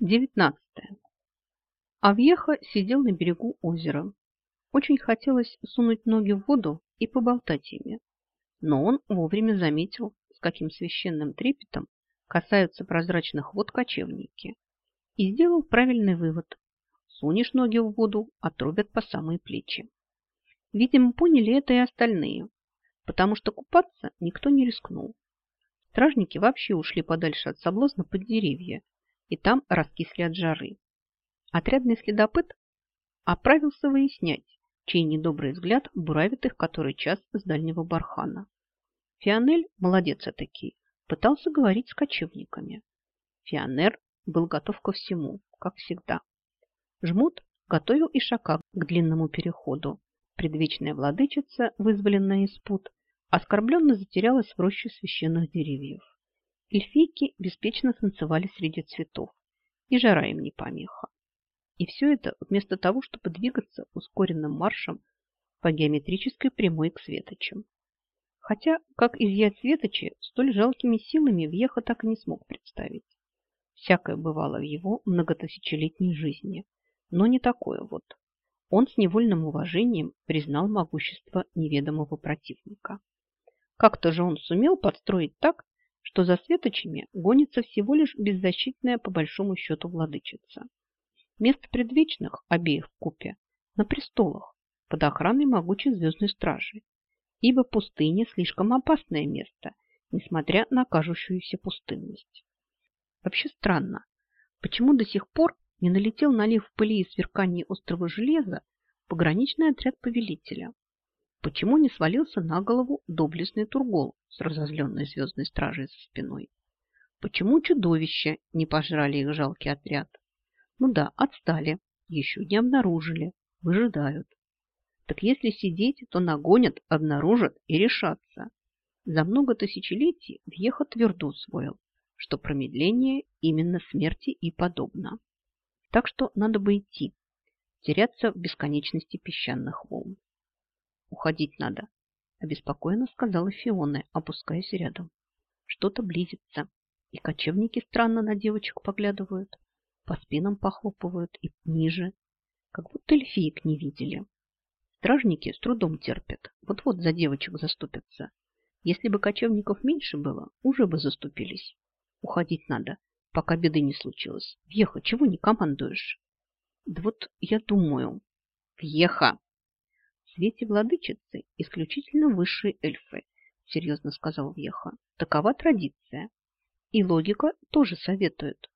Девятнадцатое. Авьеха сидел на берегу озера. Очень хотелось сунуть ноги в воду и поболтать ими. Но он вовремя заметил, с каким священным трепетом касаются прозрачных вод кочевники, и сделал правильный вывод. Сунешь ноги в воду, отрубят по самые плечи. Видимо, поняли это и остальные, потому что купаться никто не рискнул. Стражники вообще ушли подальше от соблазна под деревья, и там раскисли от жары. Отрядный следопыт оправился выяснять, чей недобрый взгляд буравит их который час с дальнего бархана. Фионель, молодец таки, пытался говорить с кочевниками. Фионер был готов ко всему, как всегда. Жмут готовил и шака к длинному переходу. Предвечная владычица, вызволенная из пут, оскорбленно затерялась в роще священных деревьев. Эльфийки беспечно танцевали среди цветов, и жара им не помеха. И все это вместо того, чтобы двигаться ускоренным маршем по геометрической прямой к светочам. Хотя, как изъять светочи, столь жалкими силами Вьеха так и не смог представить. Всякое бывало в его многотысячелетней жизни, но не такое вот. Он с невольным уважением признал могущество неведомого противника. Как-то же он сумел подстроить так, что за светочами гонится всего лишь беззащитная по большому счету владычица. Место предвечных обеих в купе на престолах под охраной могучей звездной стражи, ибо пустыня слишком опасное место, несмотря на кажущуюся пустынность. Вообще странно, почему до сих пор не налетел налив в пыли и сверкании острого железа пограничный отряд повелителя? Почему не свалился на голову доблестный Тургол с разозленной звездной стражей за спиной? Почему чудовища не пожрали их жалкий отряд? Ну да, отстали, еще не обнаружили, выжидают. Так если сидеть, то нагонят, обнаружат и решатся. За много тысячелетий Вьеха твердо усвоил, что промедление именно смерти и подобно. Так что надо бы идти, теряться в бесконечности песчаных волн. Уходить надо, обеспокоенно сказала Фиона, опускаясь рядом. Что-то близится, и кочевники странно на девочек поглядывают по спинам похлопывают и ниже, как будто эльфиек не видели. Стражники с трудом терпят, вот-вот за девочек заступятся. Если бы кочевников меньше было, уже бы заступились. Уходить надо, пока беды не случилось. Вьеха, чего не командуешь? Да вот я думаю. Вьеха! Свете владычицы исключительно высшие эльфы, серьезно сказал Вьеха. Такова традиция. И логика тоже советует.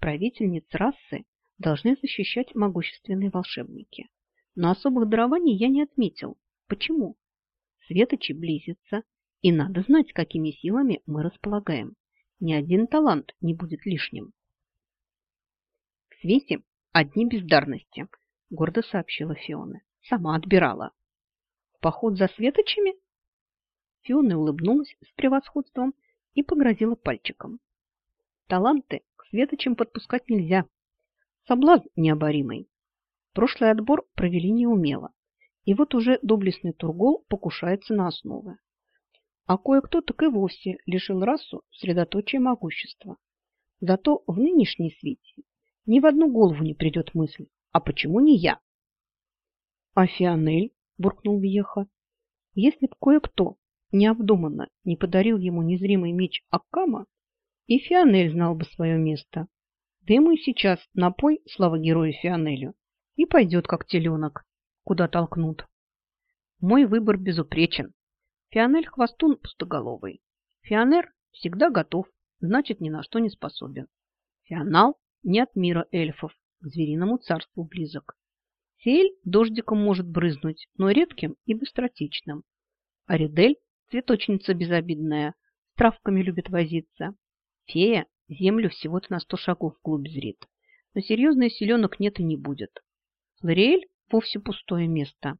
Правительниц расы должны защищать могущественные волшебники. Но особых дарований я не отметил. Почему? Светочи близится, и надо знать, какими силами мы располагаем. Ни один талант не будет лишним. В свете одни бездарности, гордо сообщила Фиона. Сама отбирала. Поход за светочами? Фиона улыбнулась с превосходством и погрозила пальчиком. Таланты светочем подпускать нельзя. Соблазн необоримый. Прошлый отбор провели неумело. И вот уже доблестный Тургол покушается на основы. А кое-кто так и вовсе лишил расу средоточия могущества. Зато в нынешней свете ни в одну голову не придет мысль, а почему не я? А Фионель, буркнул Вьеха, если б кое-кто необдуманно не подарил ему незримый меч Аккама, и Фионель знал бы свое место. Да ему и сейчас напой, слава герою Фионелю, и пойдет, как теленок, куда толкнут. Мой выбор безупречен. Фионель хвостун пустоголовый. Фионер всегда готов, значит, ни на что не способен. Фионал не от мира эльфов, к звериному царству близок. Сель дождиком может брызнуть, но редким и быстротечным. А цветочница безобидная, с травками любит возиться. Фея землю всего-то на сто шагов вглубь зрит, но серьезных селенок нет и не будет. Лориэль вовсе пустое место.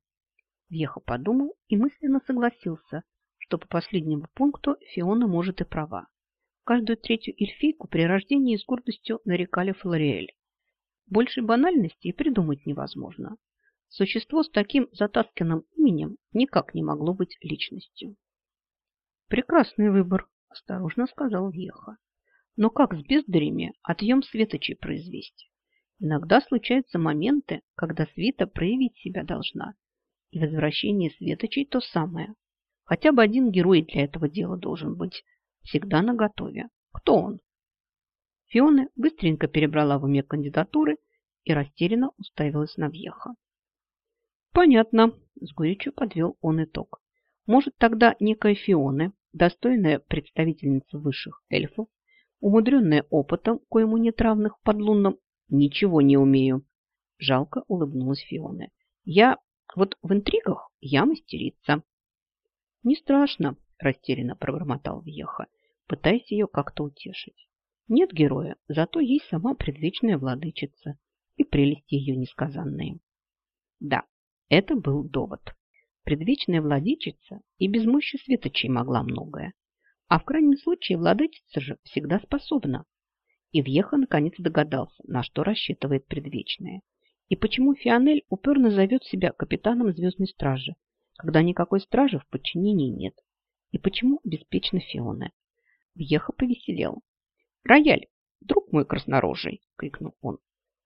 Вьеха подумал и мысленно согласился, что по последнему пункту Фиона может и права. Каждую третью эльфийку при рождении с гордостью нарекали Флориэль. Большей банальности и придумать невозможно. Существо с таким затасканным именем никак не могло быть личностью. «Прекрасный выбор», – осторожно сказал Вьеха. Но как с бездарями отъем светочей произвести? Иногда случаются моменты, когда света проявить себя должна. И возвращение светочей то самое. Хотя бы один герой для этого дела должен быть всегда наготове. Кто он? Фиона быстренько перебрала в уме кандидатуры и растерянно уставилась на Вьеха. Понятно, с горечью подвел он итог. Может, тогда некая Фиона, достойная представительница высших эльфов, умудренная опытом, коему нет равных под лунном, ничего не умею. Жалко улыбнулась Фиона. Я вот в интригах я мастерица. Не страшно, растерянно пробормотал Вьеха, пытаясь ее как-то утешить. Нет героя, зато есть сама предвечная владычица и прелести ее несказанные. Да, это был довод. Предвечная владычица и без мощи светочей могла многое. А в крайнем случае владычица же всегда способна. И Вьеха наконец догадался, на что рассчитывает предвечная. И почему Фионель упорно зовет себя капитаном Звездной Стражи, когда никакой стражи в подчинении нет. И почему беспечно Фиона. Вьеха повеселел. «Рояль, друг мой краснорожий!» — крикнул он.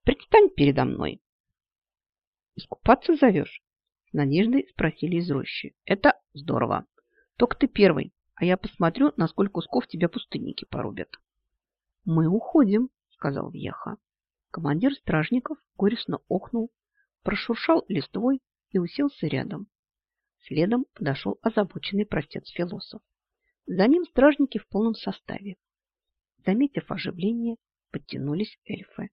«Предстань передо мной!» «Искупаться зовешь?» С надеждой спросили из рощи. «Это здорово. Только ты первый, а я посмотрю, на сколько кусков тебя пустынники порубят». «Мы уходим», — сказал Вьеха. Командир стражников горестно охнул, прошуршал листвой и уселся рядом. Следом подошел озабоченный простец-философ. За ним стражники в полном составе. Заметив оживление, подтянулись эльфы.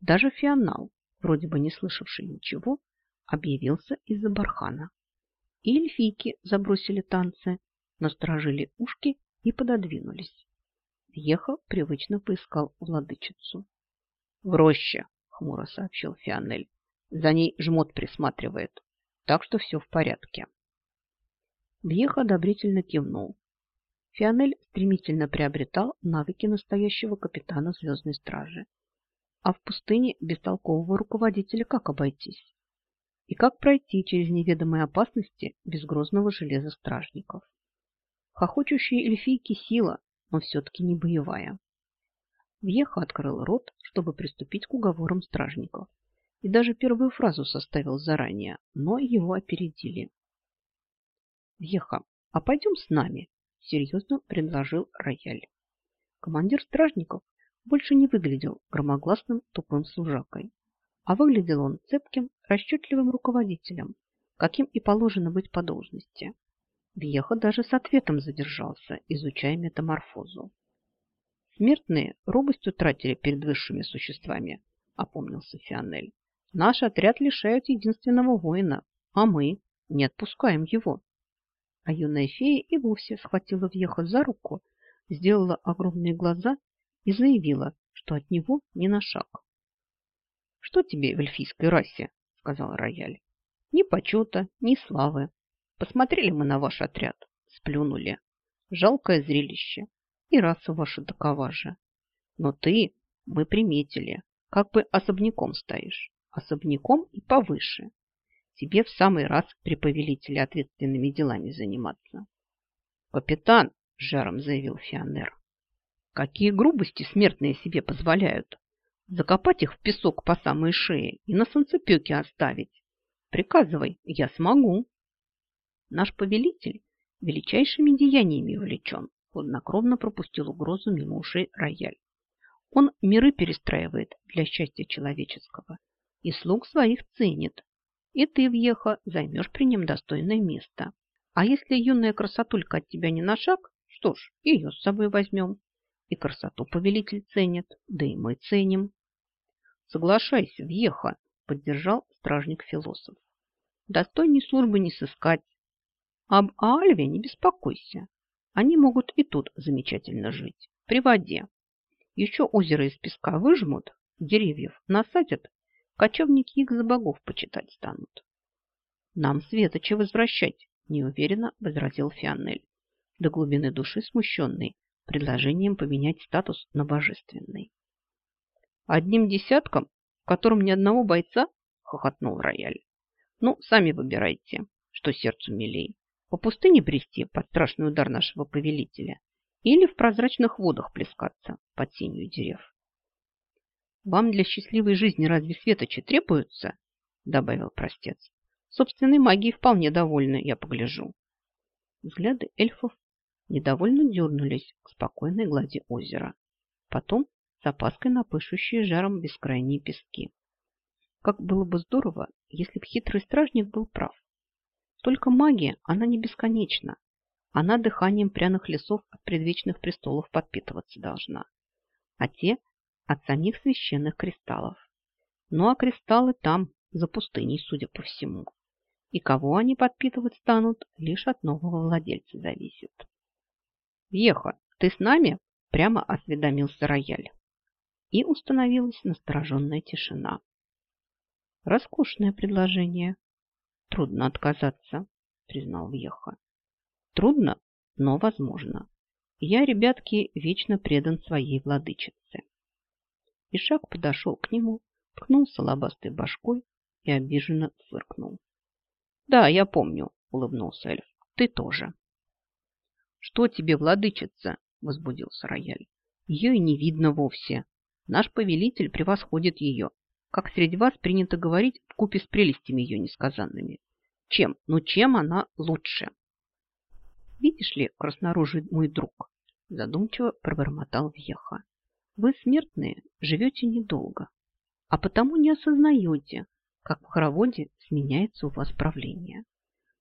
Даже Фионал, вроде бы не слышавший ничего, объявился из-за бархана. И эльфийки забросили танцы, насторожили ушки и пододвинулись. Вьеха привычно поискал владычицу. — В роще, — хмуро сообщил Фионель. — За ней жмот присматривает, так что все в порядке. Вьеха одобрительно кивнул. Фионель стремительно приобретал навыки настоящего капитана Звездной Стражи. А в пустыне без толкового руководителя как обойтись? И как пройти через неведомые опасности без грозного железа стражников? Хохочущие эльфийки сила, но все-таки не боевая. Вьеха открыл рот, чтобы приступить к уговорам стражников. И даже первую фразу составил заранее, но его опередили. «Вьеха, а пойдем с нами?» – серьезно предложил Рояль. Командир стражников больше не выглядел громогласным тупым служакой, а выглядел он цепким, расчетливым руководителем, каким и положено быть по должности. Вьеха даже с ответом задержался, изучая метаморфозу. Смертные робость утратили перед высшими существами, опомнился Фионель. Наш отряд лишают единственного воина, а мы не отпускаем его. А юная фея и вовсе схватила Вьеха за руку, сделала огромные глаза и заявила, что от него не на шаг. «Что тебе в эльфийской расе?» – сказал Рояль. «Ни почета, ни славы. Посмотрели мы на ваш отряд, сплюнули. Жалкое зрелище. И раса ваша такова же. Но ты, мы приметили, как бы особняком стоишь. Особняком и повыше. Тебе в самый раз при повелителе ответственными делами заниматься. «Капитан!» – жаром заявил Фионер. Какие грубости смертные себе позволяют? Закопать их в песок по самой шее и на солнцепеке оставить. Приказывай, я смогу. Наш повелитель величайшими деяниями увлечен, хладнокровно пропустил угрозу мимо ушей рояль. Он миры перестраивает для счастья человеческого и слуг своих ценит. И ты, въеха, займешь при нем достойное место. А если юная красотулька от тебя не на шаг, что ж, ее с собой возьмем. И красоту повелитель ценит, да и мы ценим. Соглашайся, въеха, поддержал стражник-философ. Достойней службы не сыскать. Об Альве не беспокойся. Они могут и тут замечательно жить, при воде. Еще озеро из песка выжмут, деревьев насадят, кочевники их за богов почитать станут. Нам светочи возвращать, неуверенно возразил Фионель, до глубины души смущенный предложением поменять статус на божественный. «Одним десятком, в котором ни одного бойца?» – хохотнул Рояль. «Ну, сами выбирайте, что сердцу милей. По пустыне брести под страшный удар нашего повелителя или в прозрачных водах плескаться под сенью дерев. «Вам для счастливой жизни разве светочи требуются?» – добавил простец. «Собственной магией вполне довольны, я погляжу». Взгляды эльфов недовольно дернулись к спокойной глади озера. Потом с опаской на пышущие жаром бескрайние пески. Как было бы здорово, если б хитрый стражник был прав. Только магия, она не бесконечна. Она дыханием пряных лесов от предвечных престолов подпитываться должна. А те от самих священных кристаллов. Ну а кристаллы там, за пустыней, судя по всему. И кого они подпитывать станут, лишь от нового владельца зависит. «Веха, ты с нами?» – прямо осведомился рояль. И установилась настороженная тишина. «Роскошное предложение. Трудно отказаться», – признал Веха. Трудно, но возможно. Я, ребятки, вечно предан своей владычице. Ишак подошел к нему, ткнулся лобастой башкой и обиженно фыркнул. «Да, я помню», — улыбнулся эльф. «Ты тоже». «Что тебе, владычица?» — возбудился рояль. «Ее и не видно вовсе. Наш повелитель превосходит ее, как среди вас принято говорить, в купе с прелестями ее несказанными. Чем? Ну чем она лучше?» Видишь ли, краснорожий мой друг, задумчиво пробормотал Вьеха. Вы, смертные, живете недолго, а потому не осознаете, как в хороводе сменяется у вас правление.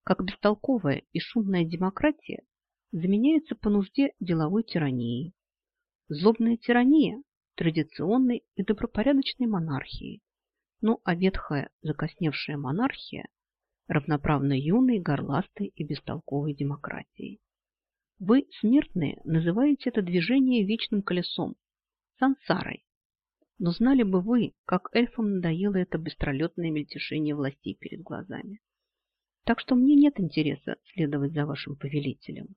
Как бестолковая и шумная демократия заменяется по нужде деловой тиранией. Злобная тирания – традиционной и добропорядочной монархией. Ну а ветхая закосневшая монархия равноправно юной, горластой и бестолковой демократией. Вы, смертные, называете это движение вечным колесом, сансарой. Но знали бы вы, как эльфам надоело это быстролетное мельтешение властей перед глазами. Так что мне нет интереса следовать за вашим повелителем.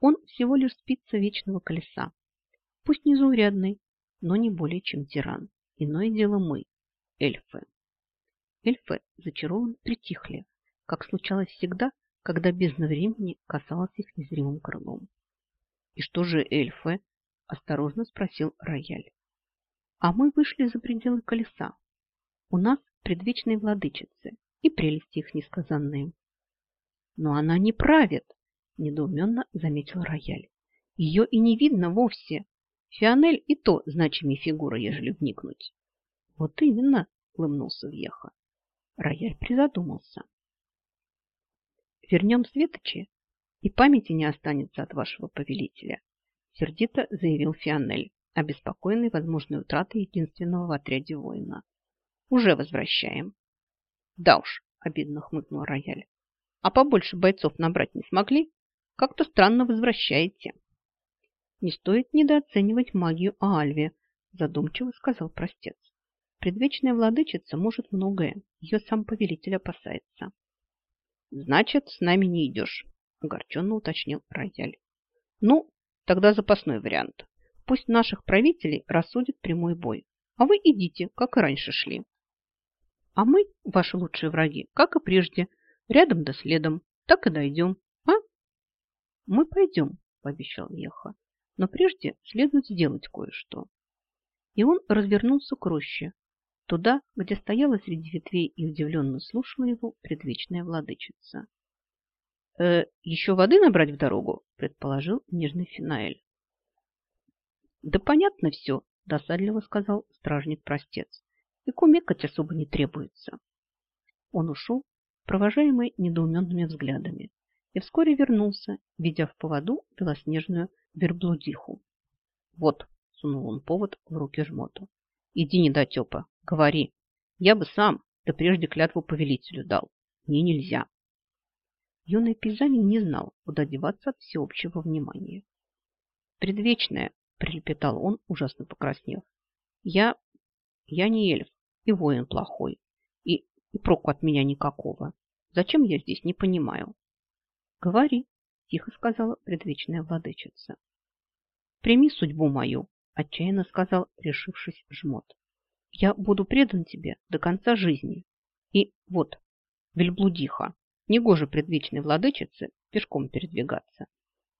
Он всего лишь спица вечного колеса. Пусть незаурядный, но не более чем тиран. Иное дело мы, эльфы. Эльфы зачарованно притихли, как случалось всегда, когда бездна времени касалась их незримым крылом. «И что же эльфы?» – осторожно спросил Рояль. «А мы вышли за пределы колеса. У нас предвечные владычицы и прелести их несказанные». «Но она не правит!» – недоуменно заметил Рояль. «Ее и не видно вовсе. Фионель и то значимее фигура, ежели вникнуть». «Вот именно!» – улыбнулся Вьеха. Рояль призадумался. Вернем Светочи, и памяти не останется от вашего повелителя, сердито заявил Фионель, обеспокоенный возможной утратой единственного в отряде воина. Уже возвращаем. Да уж, обидно хмыкнул Рояль. А побольше бойцов набрать не смогли? Как-то странно возвращаете. Не стоит недооценивать магию Аальве, задумчиво сказал простец. Предвечная владычица может многое, ее сам повелитель опасается. Значит, с нами не идешь, огорченно уточнил рояль. Ну, тогда запасной вариант. Пусть наших правителей рассудит прямой бой. А вы идите, как и раньше шли. А мы, ваши лучшие враги, как и прежде, рядом да следом. Так и дойдем. А? Мы пойдем, пообещал Еха. Но прежде следует сделать кое-что. И он развернулся к роще, туда, где стояла среди ветвей и удивленно слушала его предвечная владычица. «Э, «Еще воды набрать в дорогу?» – предположил нежный Финаэль. «Да понятно все», – досадливо сказал стражник-простец. «И кумекать особо не требуется». Он ушел, провожаемый недоуменными взглядами, и вскоре вернулся, ведя в поводу белоснежную верблудиху. «Вот», – сунул он повод в руки жмоту, – «иди, недотепа, Говори. Я бы сам, да прежде клятву повелителю дал. Мне нельзя. Юный пейзанин не знал, куда деваться от всеобщего внимания. Предвечная, прилепетал он, ужасно покраснев. Я... я не эльф и воин плохой. И, и проку от меня никакого. Зачем я здесь, не понимаю. Говори, тихо сказала предвечная владычица. Прими судьбу мою, отчаянно сказал, решившись жмот. Я буду предан тебе до конца жизни. И вот, вельблудиха, негоже предвечной владычице пешком передвигаться.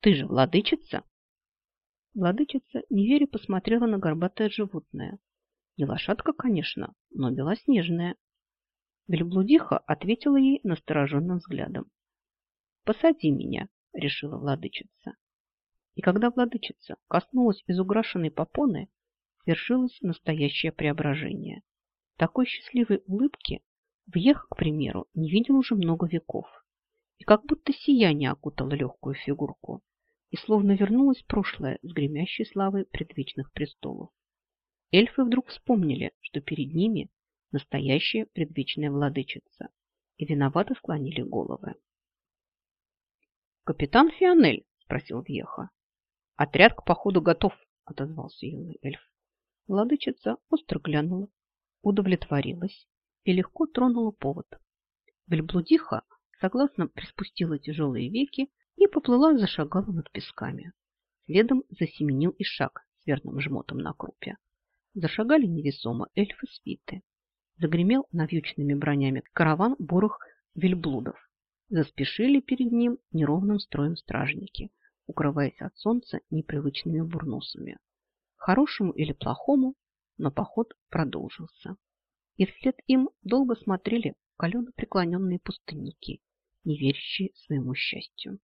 Ты же владычица? Владычица неверя посмотрела на горбатое животное. Не лошадка, конечно, но белоснежная. Вельблудиха ответила ей настороженным взглядом. «Посади меня», — решила владычица. И когда владычица коснулась изукрашенной попоны, свершилось настоящее преображение. Такой счастливой улыбки Въех, к примеру, не видел уже много веков. И как будто сияние окутало легкую фигурку, и словно вернулось прошлое с гремящей славой предвечных престолов. Эльфы вдруг вспомнили, что перед ними настоящая предвечная владычица, и виновато склонили головы. «Капитан Фионель?» – спросил Вьеха. «Отряд к походу готов», – отозвался юный эльф. Владычица остро глянула, удовлетворилась и легко тронула повод. Вельблудиха согласно приспустила тяжелые веки и поплыла зашагала над песками. Следом засеменил и шаг с верным жмотом на крупе. Зашагали невесомо эльфы свиты. Загремел навьючными бронями караван бурых вельблудов. Заспешили перед ним неровным строем стражники, укрываясь от солнца непривычными бурнусами. Хорошему или плохому, но поход продолжился и вслед им долго смотрели колено преклоненные пустынники, не верящие своему счастью.